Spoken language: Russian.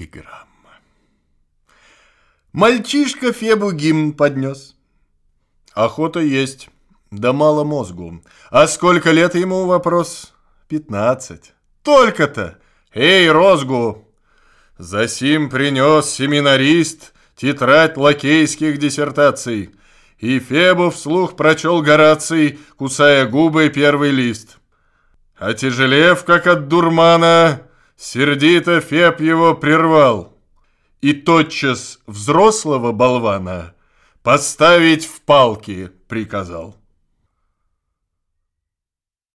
эпиграмма. Мальчишка Фебу гимн поднес. Охота есть, да мало мозгу. А сколько лет ему вопрос? Пятнадцать. Только-то! Эй, розгу! Засим принес семинарист тетрадь лакейских диссертаций. И Фебу вслух прочел Гораций, кусая губы первый лист. Отяжелев, как от дурмана, сердито Феб его прервал. И тотчас взрослого болвана поставить в палки приказал.